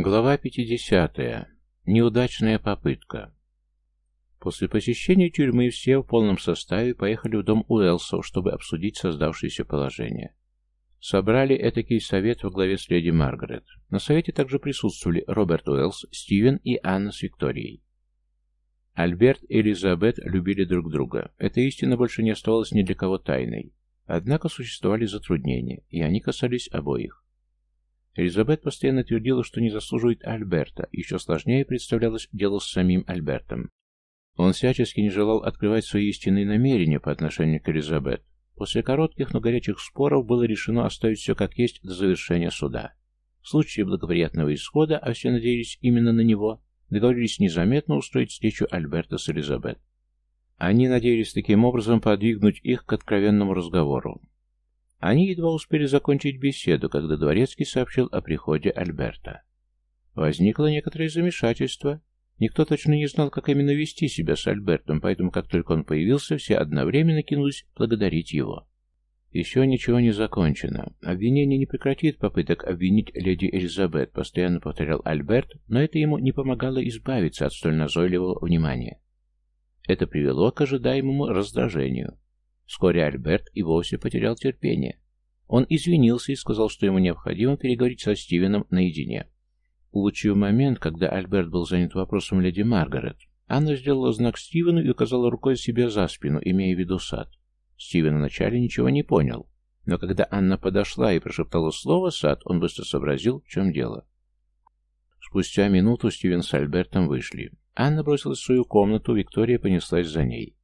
Глава 50. Неудачная попытка. После посещения тюрьмы все в полном составе поехали в дом Уэлсов, чтобы обсудить создавшееся положение. Собрали этакий совет во главе с леди Маргарет. На совете также присутствовали Роберт Уэллс, Стивен и Анна с Викторией. Альберт и Элизабет любили друг друга. Эта истина больше не оставалась ни для кого тайной. Однако существовали затруднения, и они касались обоих. Элизабет постоянно твердила, что не заслуживает Альберта, еще сложнее представлялось дело с самим Альбертом. Он всячески не желал открывать свои истинные намерения по отношению к Элизабет. После коротких, но горячих споров было решено оставить все как есть до завершения суда. В случае благоприятного исхода, а все надеялись именно на него, договорились незаметно устроить встречу Альберта с Элизабет. Они надеялись таким образом подвигнуть их к откровенному разговору. Они едва успели закончить беседу, когда Дворецкий сообщил о приходе Альберта. Возникло некоторое замешательство. Никто точно не знал, как именно вести себя с Альбертом, поэтому как только он появился, все одновременно кинулись благодарить его. Еще ничего не закончено. Обвинение не прекратит попыток обвинить леди Элизабет, постоянно повторял Альберт, но это ему не помогало избавиться от столь назойливого внимания. Это привело к ожидаемому раздражению. Вскоре Альберт и вовсе потерял терпение. Он извинился и сказал, что ему необходимо переговорить со Стивеном наедине. Улучив момент, когда Альберт был занят вопросом леди Маргарет, Анна сделала знак Стивену и указала рукой себе за спину, имея в виду сад. Стивен вначале ничего не понял, но когда Анна подошла и прошептала слово «сад», он быстро сообразил, в чем дело. Спустя минуту Стивен с Альбертом вышли. Анна бросилась в свою комнату, Виктория понеслась за ней.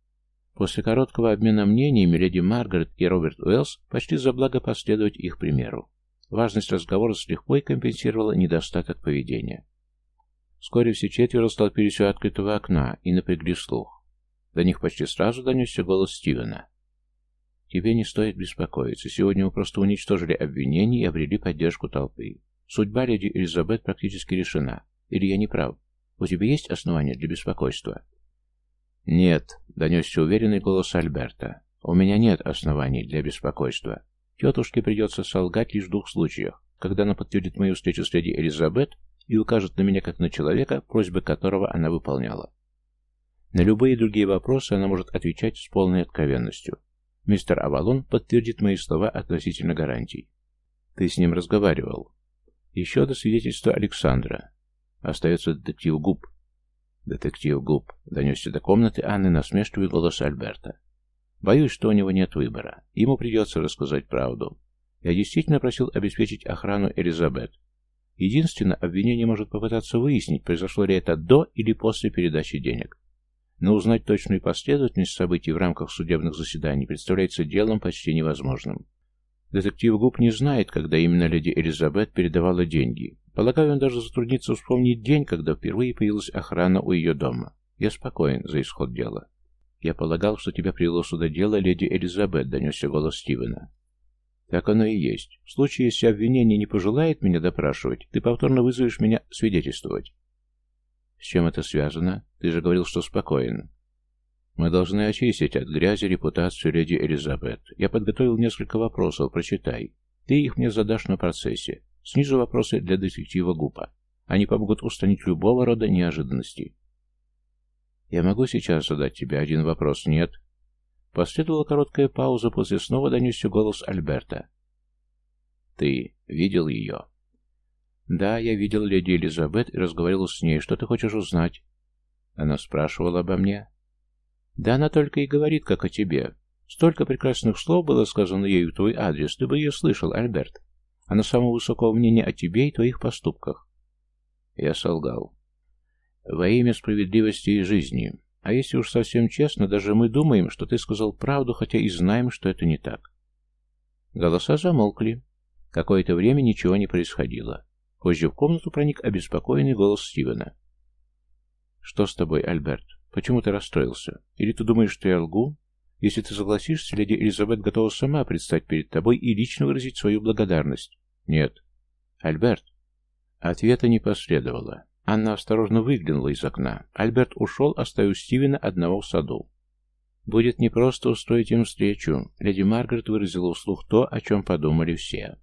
После короткого обмена мнениями леди Маргарет и Роберт Уэллс почти за благо последовать их примеру. Важность разговора с легко компенсировала недостаток поведения. Вскоре все четверо столпились у открытого окна и напрягли слух. До них почти сразу донесся голос Стивена. «Тебе не стоит беспокоиться. Сегодня мы просто уничтожили обвинения и обрели поддержку толпы. Судьба леди Элизабет практически решена. Или я не прав? У тебя есть основания для беспокойства?» «Нет», — донесся уверенный голос Альберта. «У меня нет оснований для беспокойства. Тетушке придется солгать лишь в двух случаях, когда она подтвердит мою встречу с леди Элизабет и укажет на меня как на человека, просьбы которого она выполняла. На любые другие вопросы она может отвечать с полной откровенностью. Мистер Авалон подтвердит мои слова относительно гарантий. Ты с ним разговаривал. Еще одно свидетельство Александра. Остается детектив Губ, «Детектив Губ», — донесся до комнаты Анны насмешливый голос Альберта. «Боюсь, что у него нет выбора. Ему придется рассказать правду. Я действительно просил обеспечить охрану Элизабет. Единственное, обвинение может попытаться выяснить, произошло ли это до или после передачи денег. Но узнать точную последовательность событий в рамках судебных заседаний представляется делом почти невозможным. Детектив Губ не знает, когда именно леди Элизабет передавала деньги, Полагаю, он даже затруднится вспомнить день, когда впервые появилась охрана у ее дома. Я спокоен за исход дела. Я полагал, что тебя привело сюда дело леди Элизабет, донесся голос Стивена. Так оно и есть. В случае, если обвинение не пожелает меня допрашивать, ты повторно вызовешь меня свидетельствовать. С чем это связано? Ты же говорил, что спокоен. Мы должны очистить от грязи репутацию леди Элизабет. Я подготовил несколько вопросов, прочитай. Ты их мне задашь на процессе. Снизу вопросы для детектива Гупа. Они помогут устранить любого рода неожиданности. «Я могу сейчас задать тебе один вопрос?» «Нет». Последовала короткая пауза, после снова донесся голос Альберта. «Ты видел ее?» «Да, я видел леди Элизабет и разговаривал с ней. Что ты хочешь узнать?» Она спрашивала обо мне. «Да она только и говорит, как о тебе. Столько прекрасных слов было сказано ею в твой адрес. Ты бы ее слышал, Альберт. Она самого высокого мнения о тебе и твоих поступках. Я солгал. Во имя справедливости и жизни. А если уж совсем честно, даже мы думаем, что ты сказал правду, хотя и знаем, что это не так. Голоса замолкли. Какое-то время ничего не происходило. Позже в комнату проник обеспокоенный голос Стивена. «Что с тобой, Альберт? Почему ты расстроился? Или ты думаешь, что я лгу? Если ты согласишься, леди Элизабет готова сама предстать перед тобой и лично выразить свою благодарность. Нет. Альберт. Ответа не последовало. Анна осторожно выглянула из окна. Альберт ушел, оставив Стивена одного в саду. Будет непросто устроить им встречу. Леди Маргарет выразила вслух то, о чем подумали все.